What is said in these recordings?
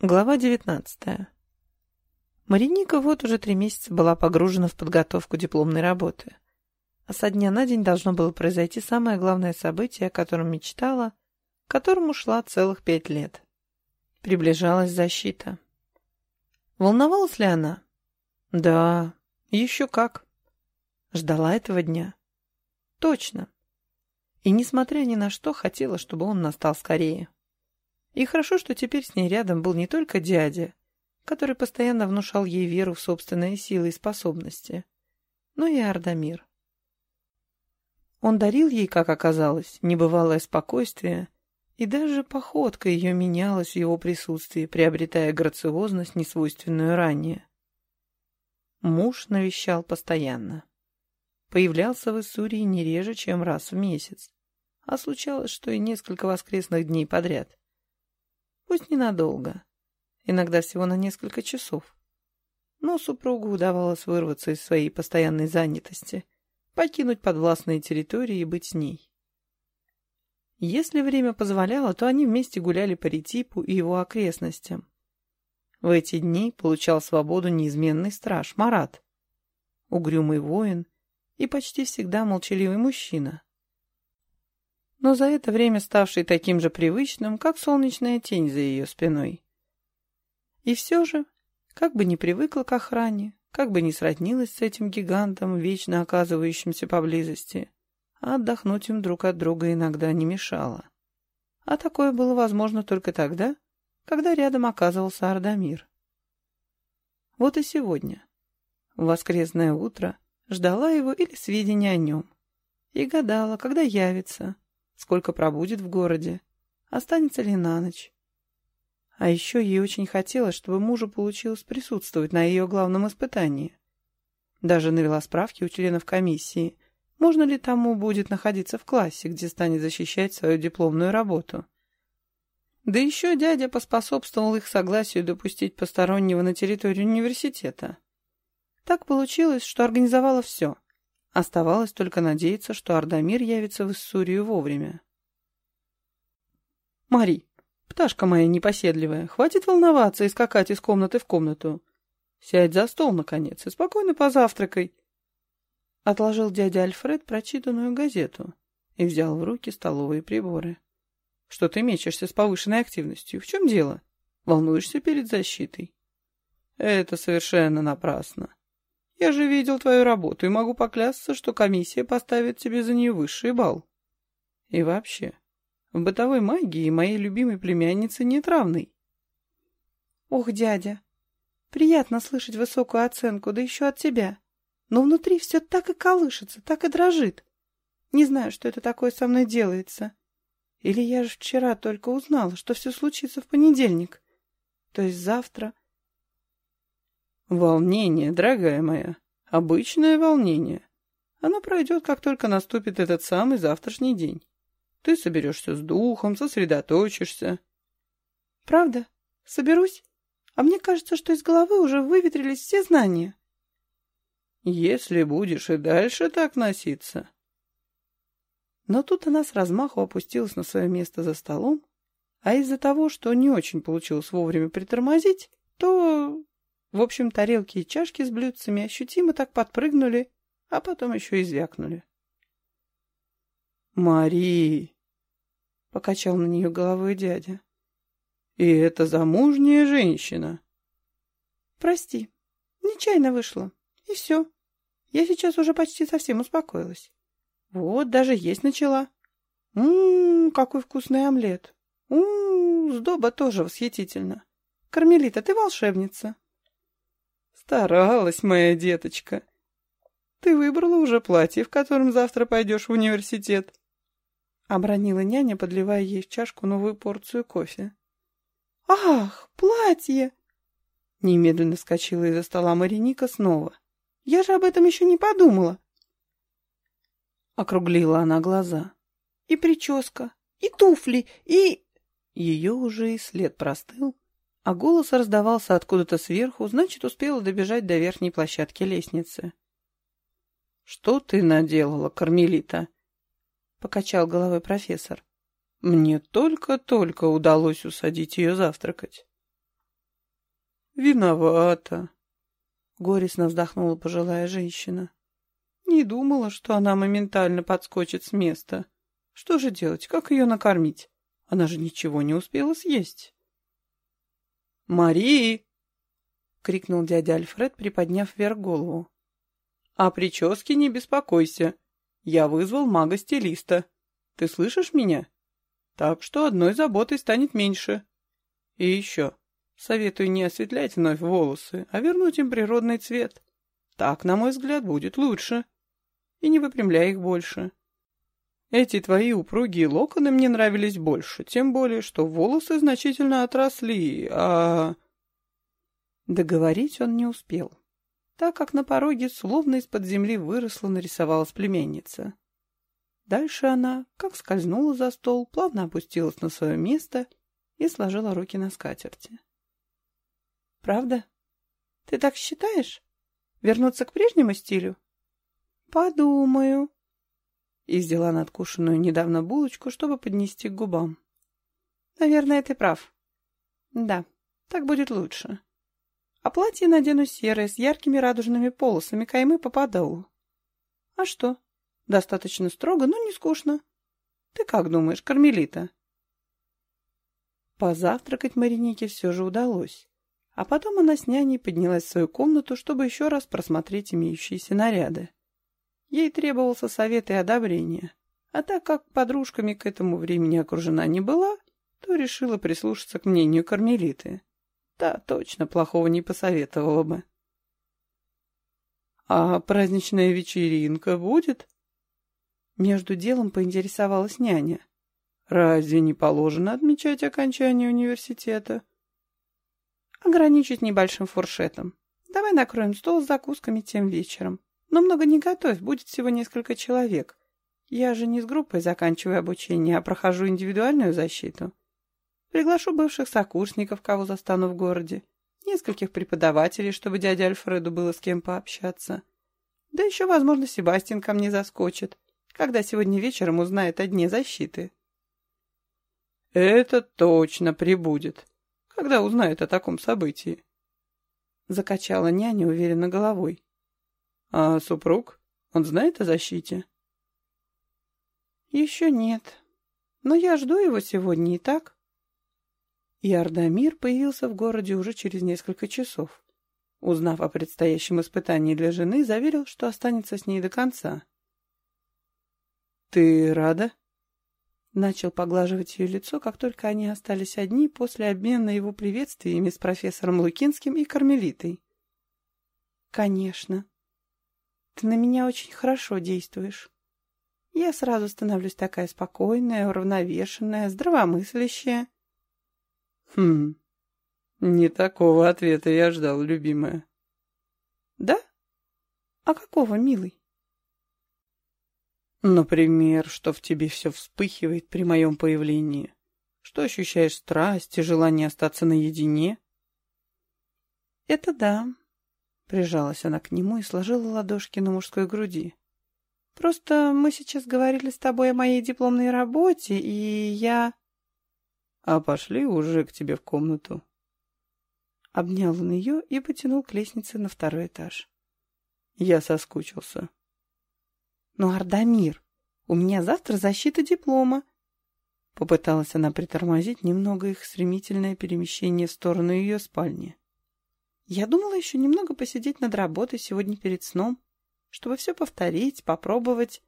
Глава девятнадцатая. Мариника вот уже три месяца была погружена в подготовку дипломной работы. А со дня на день должно было произойти самое главное событие, о котором мечтала, к которому шла целых пять лет. Приближалась защита. Волновалась ли она? Да, еще как. Ждала этого дня. Точно. И, несмотря ни на что, хотела, чтобы он настал скорее. И хорошо, что теперь с ней рядом был не только дядя, который постоянно внушал ей веру в собственные силы и способности, но и Ардамир. Он дарил ей, как оказалось, небывалое спокойствие, и даже походка ее менялась в его присутствии, приобретая грациозность, несвойственную ранее. Муж навещал постоянно. Появлялся в Иссурии не реже, чем раз в месяц, а случалось, что и несколько воскресных дней подряд. Пусть ненадолго, иногда всего на несколько часов. Но супругу удавалось вырваться из своей постоянной занятости, покинуть подвластные территории и быть с ней. Если время позволяло, то они вместе гуляли по Ретипу и его окрестностям. В эти дни получал свободу неизменный страж Марат, угрюмый воин и почти всегда молчаливый мужчина, но за это время ставший таким же привычным, как солнечная тень за ее спиной. И все же, как бы не привыкла к охране, как бы не сроднилась с этим гигантом, вечно оказывающимся поблизости, отдохнуть им друг от друга иногда не мешало. А такое было возможно только тогда, когда рядом оказывался Ардамир. Вот и сегодня, в воскресное утро, ждала его или сведения о нем, и гадала, когда явится, сколько пробудет в городе, останется ли на ночь. А еще ей очень хотелось, чтобы мужу получилось присутствовать на ее главном испытании. Даже навела справки у членов комиссии, можно ли тому будет находиться в классе, где станет защищать свою дипломную работу. Да еще дядя поспособствовал их согласию допустить постороннего на территорию университета. Так получилось, что организовала все — Оставалось только надеяться, что Ардамир явится в Иссурию вовремя. «Мари, пташка моя непоседливая, хватит волноваться и скакать из комнаты в комнату. Сядь за стол, наконец, и спокойно позавтракай». Отложил дядя Альфред прочитанную газету и взял в руки столовые приборы. «Что ты мечешься с повышенной активностью? В чем дело? Волнуешься перед защитой?» «Это совершенно напрасно. Я же видел твою работу и могу поклясться, что комиссия поставит тебе за нее высший балл. И вообще, в бытовой магии моей любимой племянницы нет равной. Ох, дядя, приятно слышать высокую оценку, да еще от тебя. Но внутри все так и колышется, так и дрожит. Не знаю, что это такое со мной делается. Или я же вчера только узнала, что все случится в понедельник. То есть завтра Волнение, дорогая моя, обычное волнение. Оно пройдет, как только наступит этот самый завтрашний день. Ты соберешься с духом, сосредоточишься. Правда? Соберусь? А мне кажется, что из головы уже выветрились все знания. Если будешь и дальше так носиться. Но тут она с размаху опустилась на свое место за столом, а из-за того, что не очень получилось вовремя притормозить, то в общем, тарелки и чашки с блюдцами ощутимо так подпрыгнули, а потом еще и звякнули. «Мари!» — покачал на нее головой дядя. «И это замужняя женщина!» «Прости, нечаянно вышло. И все. Я сейчас уже почти совсем успокоилась. Вот, даже есть начала. Ммм, какой вкусный омлет. Ммм, сдоба тоже восхитительно. Кармелита, ты волшебница!» Старалась моя деточка. Ты выбрала уже платье, в котором завтра пойдешь в университет. Обронила няня, подливая ей в чашку новую порцию кофе. «Ах, платье!» Немедленно вскочила из-за стола Мариника снова. «Я же об этом еще не подумала!» Округлила она глаза. «И прическа, и туфли, и...» Ее уже и след простыл, а голос раздавался откуда-то сверху, значит, успела добежать до верхней площадки лестницы. «Что ты наделала, Кармелита?» — покачал головой профессор. «Мне только-только удалось усадить ее завтракать». Виновата. Горестно вздохнула пожилая женщина. Не думала, что она моментально подскочит с места. Что же делать, как ее накормить? Она же ничего не успела съесть. «Марии!» — крикнул дядя Альфред, приподняв вверх голову. «О прическе не беспокойся. Я вызвал мага-стилиста. Ты слышишь меня? Так что одной заботой станет меньше. И еще, советую не осветлять вновь волосы, а вернуть им природный цвет. Так, на мой взгляд, будет лучше. И не выпрямляй их больше. Эти твои упругие локоны мне нравились больше, тем более, что волосы значительно отросли, а...» Договорить он не успел, так как на пороге словно из-под земли выросла нарисовалась племенница. Дальше она, как скользнула за стол, плавно опустилась на свое место и сложила руки на скатерти. «Правда? Ты так считаешь? Вернуться к прежнему стилю?» «Подумаю», и взяла надкушенную недавно булочку, чтобы поднести к губам. «Наверное, ты прав. Да, так будет лучше. А платье надену серое, с яркими радужными полосами каймы по подолу. А что? Достаточно строго, но не скучно. Ты как думаешь, Кармелита?» Позавтракать Маринике все же удалось. А потом она с няней поднялась в свою комнату, чтобы еще раз просмотреть имеющиеся наряды. Ей требовался совет и одобрение. А так как подружками к этому времени окружена не была, то решила прислушаться к мнению кармелиты. Та точно плохого не посоветовала бы. «А праздничная вечеринка будет?» Между делом поинтересовалась няня. «Разве не положено отмечать окончание университета?» «Ограничить небольшим фуршетом. Давай накроем стол с закусками тем вечером. Но много не готовь, будет всего несколько человек. Я же не с группой заканчиваю обучение, а прохожу индивидуальную защиту. Приглашу бывших сокурсников, кого застану в городе, нескольких преподавателей, чтобы дяде Альфреду было с кем пообщаться. Да еще, возможно, Себастьян ко мне заскочит, когда сегодня вечером узнает о дне защиты. «Это точно прибудет, когда узнает о таком событии», — закачала няня уверенно головой. А супруг? Он знает о защите? Еще нет. Но я жду его сегодня и так. И Ардамир появился в городе уже через несколько часов. Узнав о предстоящем испытании для жены, заверил, что останется с ней до конца. «Ты рада?» Начал поглаживать ее лицо, как только они остались одни после обмена его приветствиями с профессором Лукинским и Кармелитой. «Конечно», ты на меня очень хорошо действуешь. Я сразу становлюсь такая спокойная, уравновешенная, здравомыслящая. Хм, не такого ответа я ждал, любимая. Да? А какого, милый? Например, что в тебе все вспыхивает при моем появлении, что ощущаешь страсть и желание остаться наедине. Это да, Прижалась она к нему и сложила ладошки на мужской груди. «Просто мы сейчас говорили с тобой о моей дипломной работе, и я...» «А пошли уже к тебе в комнату». Обнял он ее и потянул к лестнице на второй этаж. Я соскучился. «Ну, Ардамир, у меня завтра защита диплома». Попыталась она притормозить немного их стремительное перемещение в сторону ее спальни. Я думала еще немного посидеть над работой сегодня перед сном, чтобы все повторить, попробовать.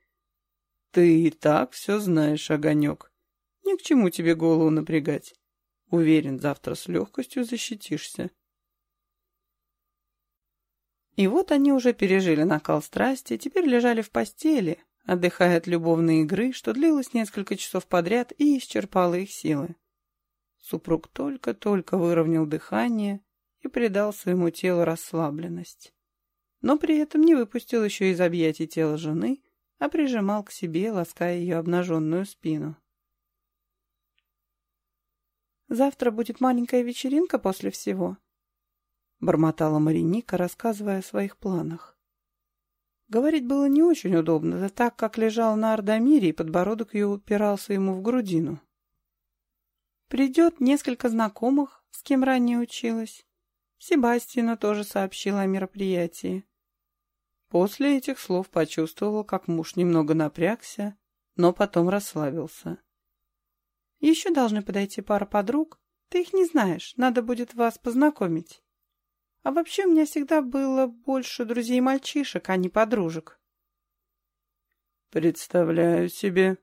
Ты и так все знаешь, Огонек. Ни к чему тебе голову напрягать. Уверен, завтра с легкостью защитишься. И вот они уже пережили накал страсти, теперь лежали в постели, отдыхая от любовной игры, что длилось несколько часов подряд и исчерпало их силы. Супруг только-только выровнял дыхание, и придал своему телу расслабленность. Но при этом не выпустил еще из объятий тела жены, а прижимал к себе, лаская ее обнаженную спину. «Завтра будет маленькая вечеринка после всего», — бормотала Мариника, рассказывая о своих планах. Говорить было не очень удобно, да так как лежал на Ардамире, и подбородок ее упирался ему в грудину. Придет несколько знакомых, с кем ранее училась. Себастьяну тоже сообщила о мероприятии. После этих слов почувствовал, как муж немного напрягся, но потом расслабился. «Еще должны подойти пара подруг. Ты их не знаешь, надо будет вас познакомить. А вообще у меня всегда было больше друзей-мальчишек, а не подружек». «Представляю себе»,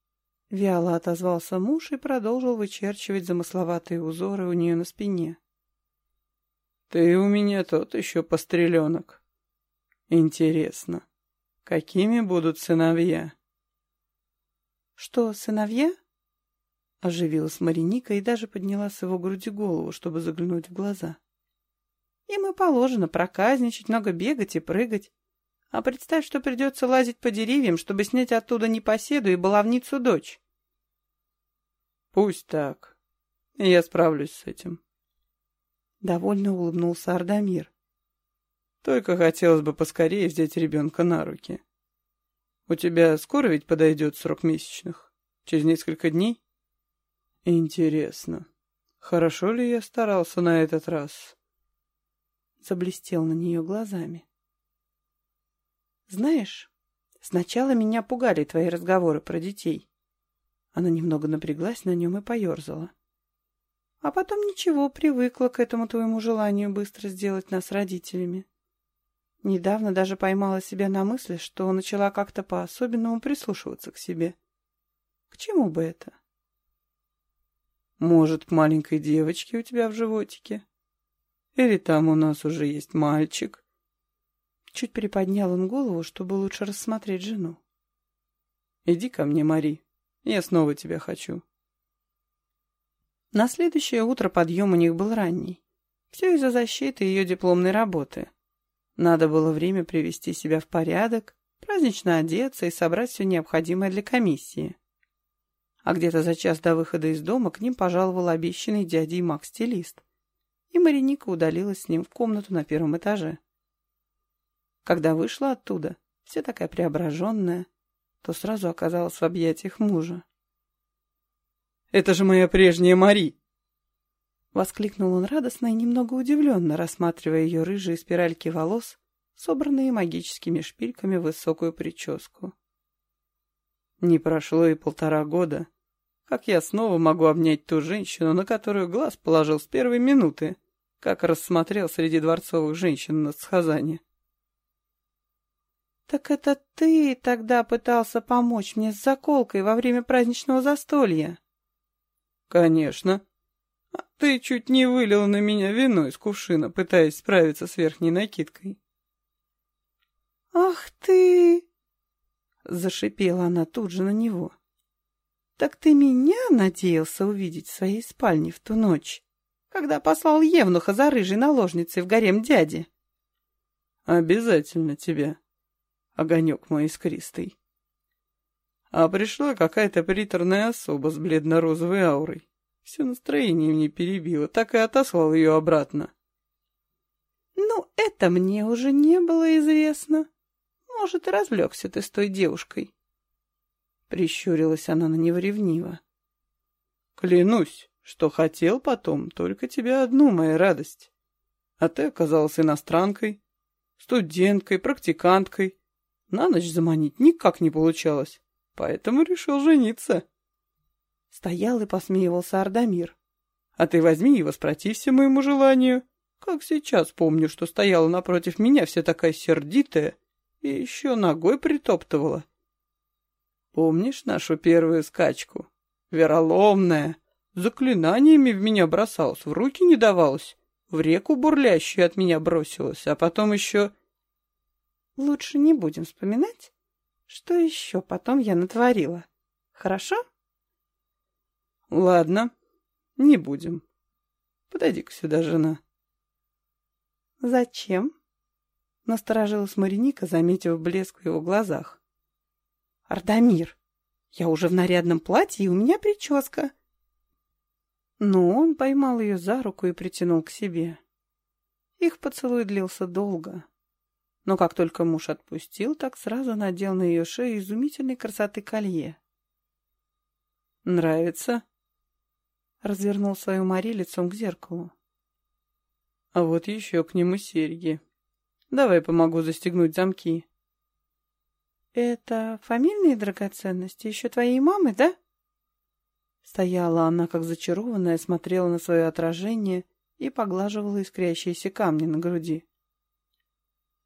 — вяло отозвался муж и продолжил вычерчивать замысловатые узоры у нее на спине. Ты у меня тот еще постреленок. Интересно, какими будут сыновья? Что, сыновья? Оживилась Мариника и даже подняла с его груди голову, чтобы заглянуть в глаза. Им и положено проказничать, много бегать и прыгать. А представь, что придется лазить по деревьям, чтобы снять оттуда непоседу и баловницу дочь. Пусть так. Я справлюсь с этим. Довольно улыбнулся Ардамир. Только хотелось бы поскорее взять ребенка на руки. У тебя скоро ведь подойдет срок месячных? Через несколько дней? Интересно, хорошо ли я старался на этот раз? Заблестел на нее глазами. Знаешь, сначала меня пугали твои разговоры про детей. Она немного напряглась на нем и поерзала. А потом ничего, привыкла к этому твоему желанию быстро сделать нас родителями. Недавно даже поймала себя на мысли, что начала как-то по-особенному прислушиваться к себе. К чему бы это? Может, к маленькой девочке у тебя в животике? Или там у нас уже есть мальчик? Чуть приподнял он голову, чтобы лучше рассмотреть жену. Иди ко мне, Мари. Я снова тебя хочу. На следующее утро подъем у них был ранний. Все из-за защиты ее дипломной работы. Надо было время привести себя в порядок, празднично одеться и собрать все необходимое для комиссии. А где-то за час до выхода из дома к ним пожаловал обещанный дядей Макс-стилист. И Мариника удалилась с ним в комнату на первом этаже. Когда вышла оттуда, вся такая преображенная, то сразу оказалась в объятиях мужа. Это же моя прежняя Мари!» Воскликнул он радостно и немного удивленно, рассматривая ее рыжие спиральки волос, собранные магическими шпильками в высокую прическу. Не прошло и полтора года, как я снова могу обнять ту женщину, на которую глаз положил с первой минуты, как рассмотрел среди дворцовых женщин на Схазане. «Так это ты тогда пытался помочь мне с заколкой во время праздничного застолья?» «Конечно. А ты чуть не вылил на меня вино из кувшина, пытаясь справиться с верхней накидкой». «Ах ты!» — зашипела она тут же на него. «Так ты меня надеялся увидеть в своей спальне в ту ночь, когда послал Евнуха за рыжей наложницей в гарем дяди?» «Обязательно тебя, огонек мой искристый». А пришла какая-то приторная особа с бледно-розовой аурой. Все настроение мне перебило, так и отослал ее обратно. «Ну, это мне уже не было известно. Может, и развлекся ты с той девушкой». Прищурилась она на него ревниво. «Клянусь, что хотел потом только тебя одну, моя радость. А ты оказалась иностранкой, студенткой, практиканткой. На ночь заманить никак не получалось поэтому решил жениться. Стоял и посмеивался Ардамир. А ты возьми и воспротився моему желанию. Как сейчас помню, что стояла напротив меня вся такая сердитая и еще ногой притоптывала. Помнишь нашу первую скачку? Вероломная, заклинаниями в меня бросалась, в руки не давалась, в реку бурлящую от меня бросилась, а потом еще... Лучше не будем вспоминать, что еще потом я натворила? Хорошо? Ладно, не будем. Подойди-ка сюда, жена. Зачем? Насторожилась Мариника, заметив блеск в его глазах. Ардамир, я уже в нарядном платье, и у меня прическа. Но он поймал ее за руку и притянул к себе. Их поцелуй длился долго. Но как только муж отпустил, так сразу надел на ее шею изумительной красоты колье. «Нравится?» Развернул свою Мари лицом к зеркалу. А вот еще к нему серьги. Давай помогу застегнуть замки. Это фамильные драгоценности еще твоей мамы, да? Стояла она, как зачарованная, смотрела на свое отражение и поглаживала искрящиеся камни на груди.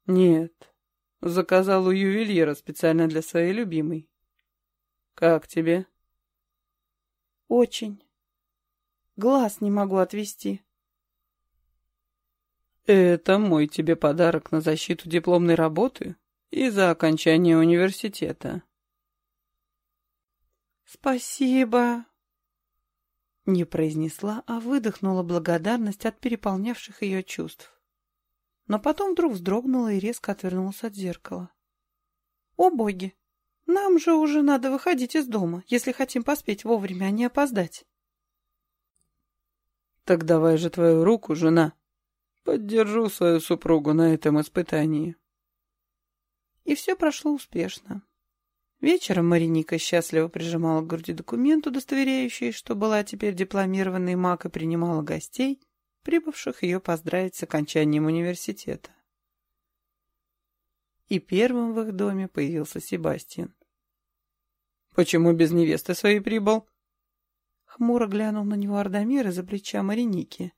Нет, заказал у ювелира специально для своей любимой. Как тебе? Очень. Глаз не могу отвести. Это мой тебе подарок на защиту дипломной работы и за окончание университета. Спасибо. Не произнесла, а выдохнула благодарность от переполнявших ее чувств. Но потом вдруг вздрогнула и резко отвернулась от зеркала. «О боги! Нам же уже надо выходить из дома, если хотим поспеть вовремя, а не опоздать». «Так давай же твою руку, жена!» Поддержу свою супругу на этом испытании. И все прошло успешно. Вечером Мариника счастливо прижимала к груди документ, удостоверяющий, что была теперь дипломированной маг и принимала гостей, прибывших ее поздравить с окончанием университета. И первым в их доме появился Себастьян. «Почему без невесты своей прибыл?» Хмуро глянул на него Ардамир из-за плеча Мариники.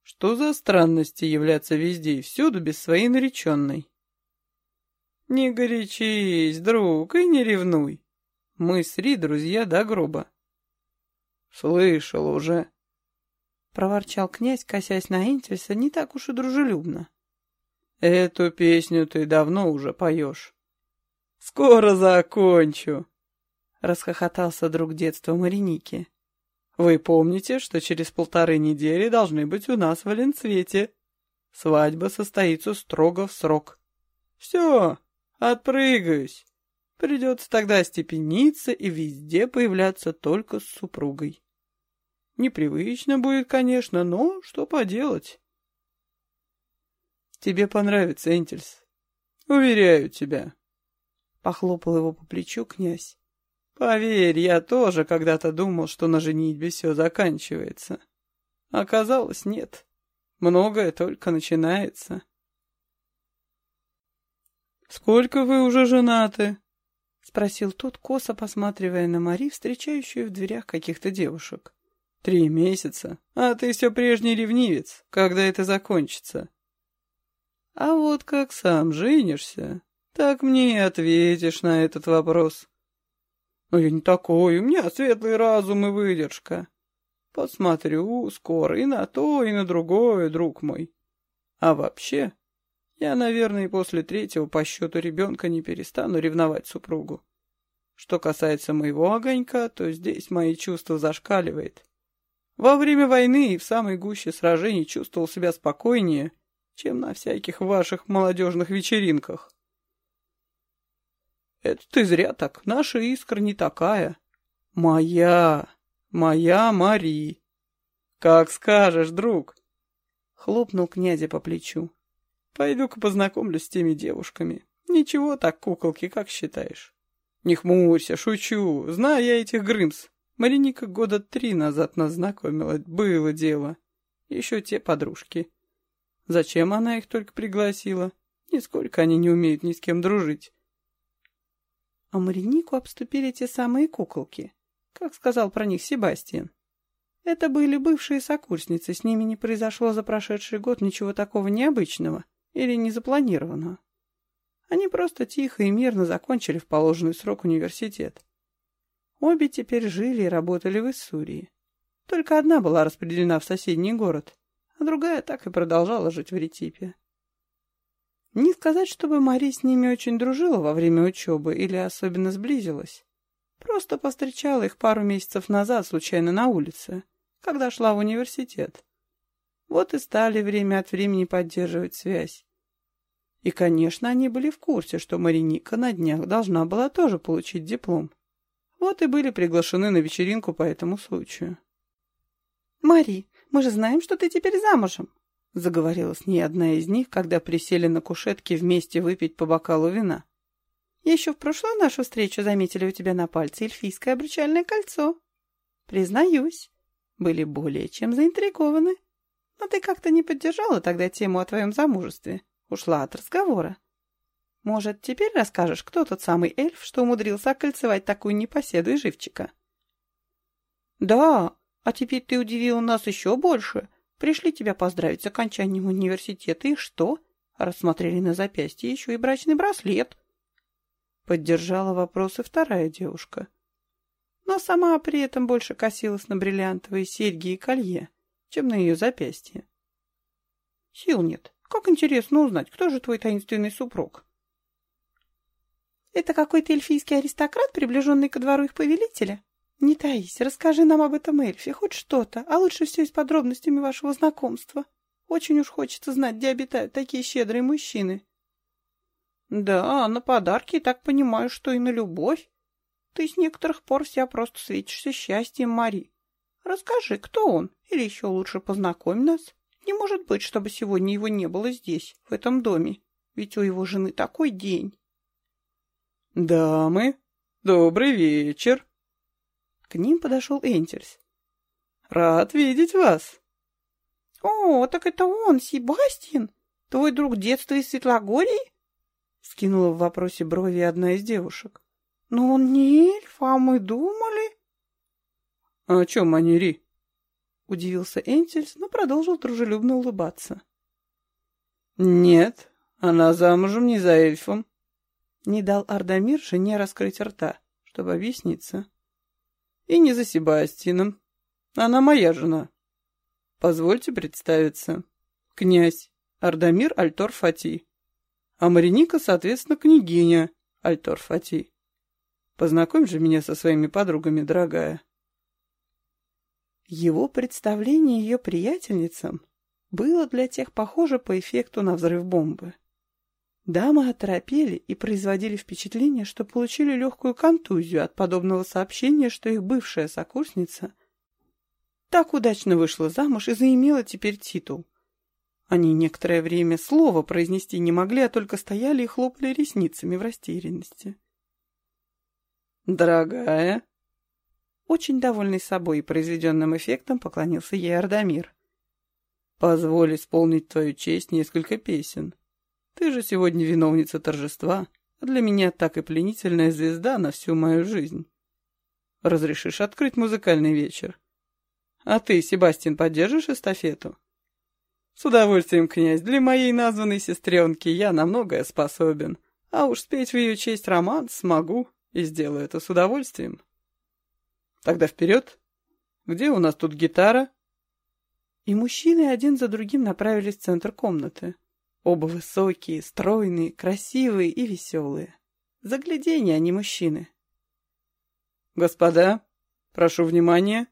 Что за странности являться везде и всюду без своей нареченной? Не горячись, друг, и не ревнуй. Мы с Ри друзья до гроба. Слышал уже. Проворчал князь, косясь на Энтвиса не так уж и дружелюбно. Эту песню ты давно уже поешь. Скоро закончу. Расхохотался друг детства Мариники. Вы помните, что через полторы недели должны быть у нас в Валенцвете. Свадьба состоится строго в срок. Все, отпрыгаюсь. Придется тогда степениться и везде появляться только с супругой. Непривычно будет, конечно, но что поделать. Тебе понравится, Энтельс. Уверяю тебя. Похлопал его по плечу князь. Поверь, я тоже когда-то думал, что на женитьбе все заканчивается. Оказалось, нет. Многое только начинается. «Сколько вы уже женаты?» — спросил тот, косо посматривая на Мари, встречающую в дверях каких-то девушек. «Три месяца, а ты все прежний ревнивец. Когда это закончится?» «А вот как сам женишься, так мне и ответишь на этот вопрос». Но я не такой, у меня светлый разум и выдержка. Посмотрю скоро и на то, и на другое, друг мой. А вообще, я, наверное, после третьего по счету ребенка не перестану ревновать супругу. Что касается моего огонька, то здесь мои чувства зашкаливает. Во время войны и в самой гуще сражений чувствовал себя спокойнее, чем на всяких ваших молодежных вечеринках. Это ты зря так. Наша искра не такая. Моя, моя Мари. Как скажешь, друг. Хлопнул князя по плечу. Пойду-ка познакомлюсь с теми девушками. Ничего так, куколки, как считаешь? Не хмурься, шучу. Знаю я этих Грымс. Мариника года три назад нас знакомила. Было дело. Еще те подружки. Зачем она их только пригласила? Нисколько они не умеют ни с кем дружить. А Маринику обступили те самые куколки, как сказал про них Себастьян. Это были бывшие сокурсницы, с ними не произошло за прошедший год ничего такого необычного или незапланированного. Они просто тихо и мирно закончили в положенный срок университет. Обе теперь жили и работали в Иссурии. Только одна была распределена в соседний город, а другая так и продолжала жить в Ретипе. Не сказать, чтобы Мари с ними очень дружила во время учебы или особенно сблизилась. Просто повстречала их пару месяцев назад случайно на улице, когда шла в университет. Вот и стали время от времени поддерживать связь. И, конечно, они были в курсе, что Мариника на днях должна была тоже получить диплом. Вот и были приглашены на вечеринку по этому случаю. «Мари, мы же знаем, что ты теперь замужем», — заговорила с ней одна из них, когда присели на кушетке вместе выпить по бокалу вина. «Еще в прошлую нашу встречу заметили у тебя на пальце эльфийское обручальное кольцо. Признаюсь, были более чем заинтригованы. Но ты как-то не поддержала тогда тему о твоем замужестве. Ушла от разговора. Может, теперь расскажешь, кто тот самый эльф, что умудрился окольцевать такую непоседу и живчика? Да, а теперь ты удивила нас еще больше. Пришли тебя поздравить с окончанием университета, и что? Рассмотрели на запястье еще и брачный браслет. Поддержала вопросы вторая девушка. Но сама при этом больше косилась на бриллиантовые серьги и колье, чем на ее запястье. Сил нет. Как интересно узнать, кто же твой таинственный супруг? Это какой-то эльфийский аристократ, приближенный ко двору их повелителя? Не таись, расскажи нам об этом эльфе, хоть что-то, а лучше все с подробностями вашего знакомства. Очень уж хочется знать, где обитают такие щедрые мужчины. Да, на подарки, так понимаю, что и на любовь. Ты с некоторых пор вся просто светишься счастьем, Мари. Расскажи, кто он, или еще лучше познакомь нас. Не может быть, чтобы сегодня его не было здесь, в этом доме, ведь у его жены такой день. «Дамы, добрый вечер!» К ним подошел Энтельс. «Рад видеть вас!» «О, так это он, Себастьян? Твой друг детства из Светлогории?» Скинула в вопросе брови одна из девушек. «Но он не эльф, а мы думали...» «О чем они, Ри?» Удивился Энтельс, но продолжил дружелюбно улыбаться. «Нет, она замужем не за эльфом». Не дал Ардамир жене раскрыть рта, чтобы объясниться. «И не за Себастином. Она моя жена. Позвольте представиться. Князь Ардамир Альтор Фати. А Мариника, соответственно, княгиня Альтор Фати. Познакомь же меня со своими подругами, дорогая». Его представление ее приятельницам было для тех похоже по эффекту на взрыв бомбы. Дамы оторопели и производили впечатление, что получили легкую контузию от подобного сообщения, что их бывшая сокурсница так удачно вышла замуж и заимела теперь титул. Они некоторое время слова произнести не могли, а только стояли и хлопали ресницами в растерянности. «Дорогая!» Очень довольный собой и произведенным эффектом поклонился ей Ардамир. «Позволь исполнить твою честь несколько песен. Ты же сегодня виновница торжества, а для меня так и пленительная звезда на всю мою жизнь. Разрешишь открыть музыкальный вечер? А ты, Себастьян, поддержишь эстафету?» «С удовольствием, князь, для моей названной сестренки я на многое способен, а уж спеть в ее честь роман смогу и сделаю это с удовольствием». Тогда вперед. Где у нас тут гитара? И мужчины один за другим направились в центр комнаты. Оба высокие, стройные, красивые и веселые. Загляденье, они мужчины. Господа, прошу внимания.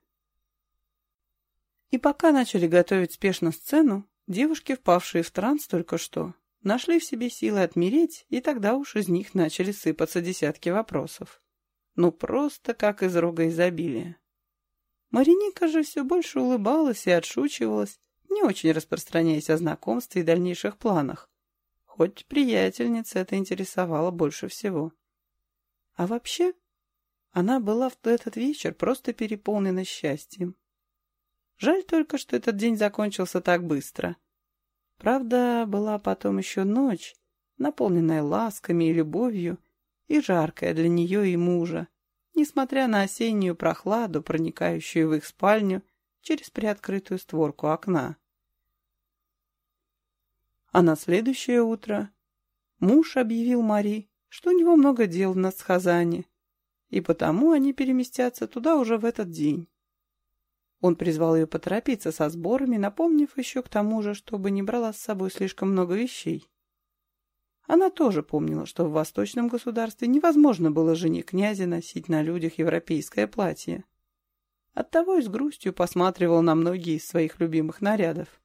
И пока начали готовить спешно сцену, девушки, впавшие в транс только что, нашли в себе силы отмереть, и тогда уж из них начали сыпаться десятки вопросов. Ну, просто как из рога изобилия. Мариника же все больше улыбалась и отшучивалась, не очень распространяясь о знакомстве и дальнейших планах. Хоть приятельница это интересовало больше всего. А вообще, она была в этот вечер просто переполнена счастьем. Жаль только, что этот день закончился так быстро. Правда, была потом еще ночь, наполненная ласками и любовью, и жаркая для нее и мужа, несмотря на осеннюю прохладу, проникающую в их спальню через приоткрытую створку окна. А на следующее утро муж объявил Мари, что у него много дел в Насхазане, и потому они переместятся туда уже в этот день. Он призвал ее поторопиться со сборами, напомнив еще к тому же, чтобы не брала с собой слишком много вещей. Она тоже помнила, что в восточном государстве невозможно было жене князя носить на людях европейское платье. Оттого и с грустью посматривал на многие из своих любимых нарядов.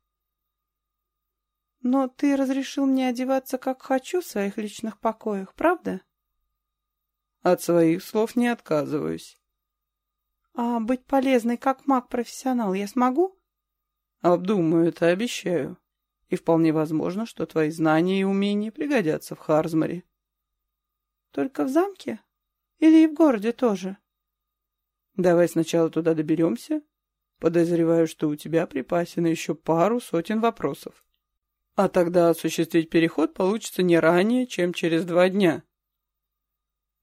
«Но ты разрешил мне одеваться, как хочу, в своих личных покоях, правда?» «От своих слов не отказываюсь». «А быть полезной, как маг-профессионал, я смогу?» «Обдумаю это, обещаю» и вполне возможно, что твои знания и умения пригодятся в Харзмаре. Только в замке? Или и в городе тоже? Давай сначала туда доберемся, Подозреваю, что у тебя припасено еще пару сотен вопросов. А тогда осуществить переход получится не ранее, чем через два дня.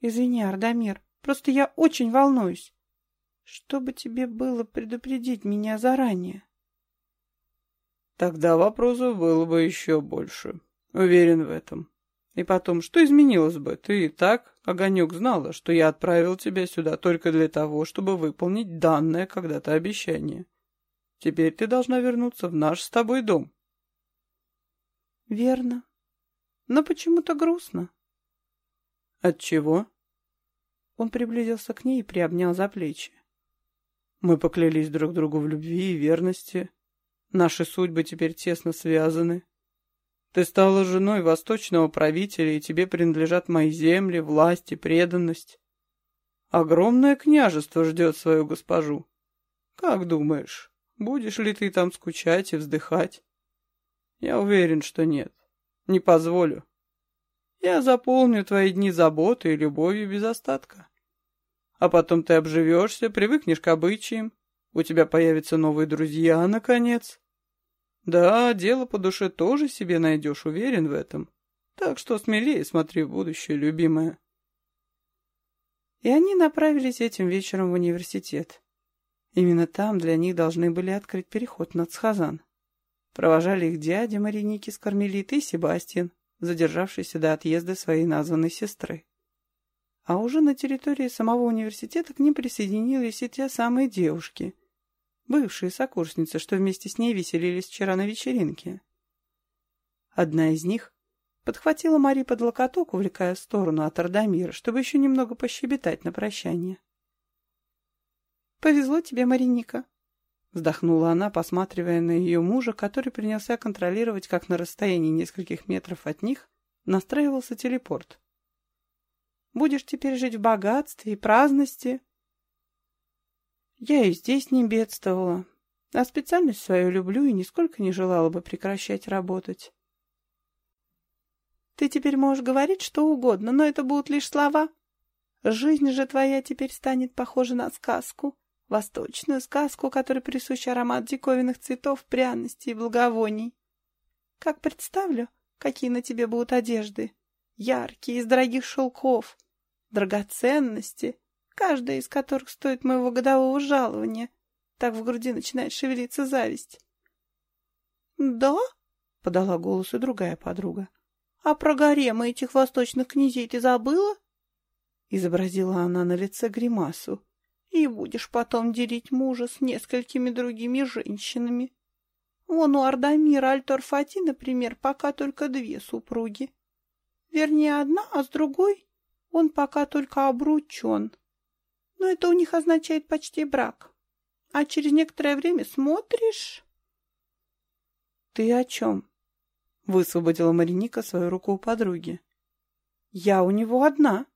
Извини, Ардамир, просто я очень волнуюсь. Чтобы тебе было предупредить меня заранее. Тогда вопросов было бы еще больше. Уверен в этом. И потом, что изменилось бы? Ты и так, Огонек, знала, что я отправил тебя сюда только для того, чтобы выполнить данное когда-то обещание. Теперь ты должна вернуться в наш с тобой дом. Верно. Но почему-то грустно. От чего? Он приблизился к ней и приобнял за плечи. Мы поклялись друг другу в любви и верности. Наши судьбы теперь тесно связаны. Ты стала женой восточного правителя, и тебе принадлежат мои земли, власть и преданность. Огромное княжество ждет свою госпожу. Как думаешь, будешь ли ты там скучать и вздыхать? Я уверен, что нет. Не позволю. Я заполню твои дни заботой и любовью без остатка. А потом ты обживешься, привыкнешь к обычаям, у тебя появятся новые друзья, наконец. Да, дело по душе тоже себе найдешь, уверен в этом. Так что смелее смотри в будущее, любимая. И они направились этим вечером в университет. Именно там для них должны были открыть переход на Цхазан. Провожали их дядя Мариники с Кармелитой и Себастьян, задержавшийся до отъезда своей названной сестры. А уже на территории самого университета к ним присоединились и те самые девушки, бывшие сокурсницы, что вместе с ней веселились вчера на вечеринке. Одна из них подхватила Мари под локоток, увлекая в сторону от Ардамира, чтобы еще немного пощебетать на прощание. «Повезло тебе, Мариника», — вздохнула она, посматривая на ее мужа, который принялся контролировать, как на расстоянии нескольких метров от них настраивался телепорт. Будешь теперь жить в богатстве и праздности. Я и здесь не бедствовала, а специальность свою люблю и нисколько не желала бы прекращать работать. Ты теперь можешь говорить что угодно, но это будут лишь слова. Жизнь же твоя теперь станет похожа на сказку, восточную сказку, которой присущ аромат диковинных цветов, пряностей и благовоний. Как представлю, какие на тебе будут одежды, яркие, из дорогих шелков, драгоценности, каждая из которых стоит моего годового жалования. Так в груди начинает шевелиться зависть. «Да?» — подала голос и другая подруга. «А про гаремы этих восточных князей ты забыла?» Изобразила она на лице гримасу. «И будешь потом делить мужа с несколькими другими женщинами. Вон у Ардамира Альтор-Фати, например, пока только две супруги. Вернее, одна, а с другой он пока только обручен. Но это у них означает почти брак. А через некоторое время смотришь... — Ты о чем? — высвободила Мариника свою руку у подруги. — Я у него одна.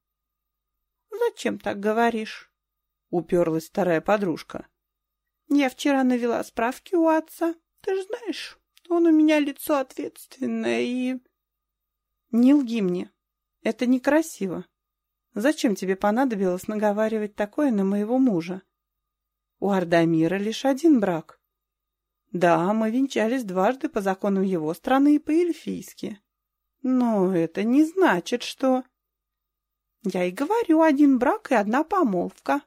— Зачем так говоришь? — уперлась вторая подружка. — Я вчера навела справки у отца. Ты же знаешь, он у меня лицо ответственное и... — Не лги мне. Это некрасиво. Зачем тебе понадобилось наговаривать такое на моего мужа? У Ардамира лишь один брак. Да, мы венчались дважды по законам его страны и по-эльфийски. Но это не значит, что... Я и говорю, один брак и одна помолвка.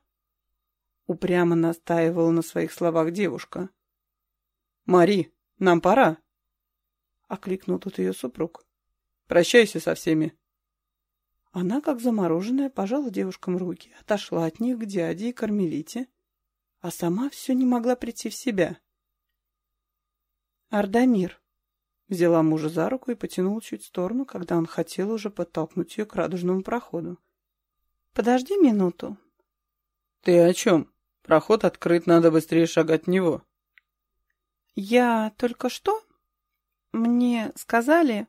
Упрямо настаивала на своих словах девушка. «Мари, нам пора!» — окликнул тут ее супруг. «Прощайся со всеми!» Она, как замороженная, пожала девушкам руки, отошла от них к дяде и кармелите, а сама все не могла прийти в себя. «Ардамир!» Взяла мужа за руку и потянула чуть в сторону, когда он хотел уже подтолкнуть ее к радужному проходу. «Подожди минуту». «Ты о чем? Проход открыт, надо быстрее шагать в него». «Я только что? Мне сказали,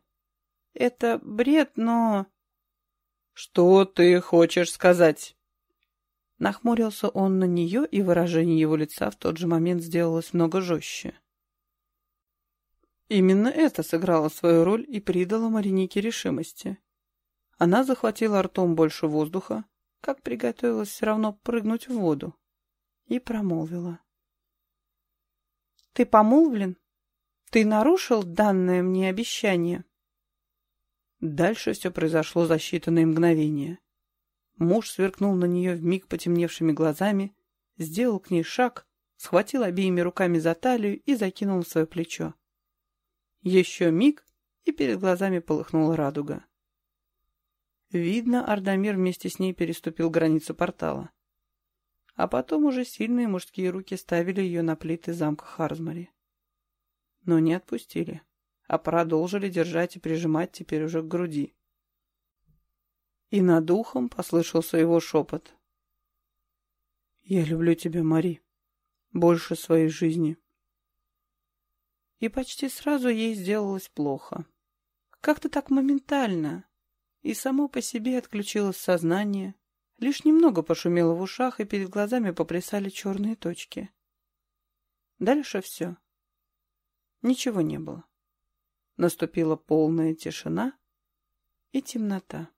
это бред, но...» «Что ты хочешь сказать?» Нахмурился он на нее, и выражение его лица в тот же момент сделалось много жестче. Именно это сыграло свою роль и придало Маринике решимости. Она захватила ртом больше воздуха, как приготовилась все равно прыгнуть в воду, и промолвила. Ты помолвлен? Ты нарушил данное мне обещание?» Дальше все произошло за считанные мгновения. Муж сверкнул на нее вмиг потемневшими глазами, сделал к ней шаг, схватил обеими руками за талию и закинул в свое плечо. Еще миг, и перед глазами полыхнула радуга. Видно, Ардамир вместе с ней переступил границу портала. А потом уже сильные мужские руки ставили ее на плиты замка Харзмари. Но не отпустили, а продолжили держать и прижимать теперь уже к груди. И над ухом послышался его шепот. «Я люблю тебя, Мари, больше своей жизни». И почти сразу ей сделалось плохо. Как-то так моментально, и само по себе отключилось сознание, лишь немного пошумело в ушах, и перед глазами поплясали черные точки. Дальше все. Ничего не было. Наступила полная тишина и темнота.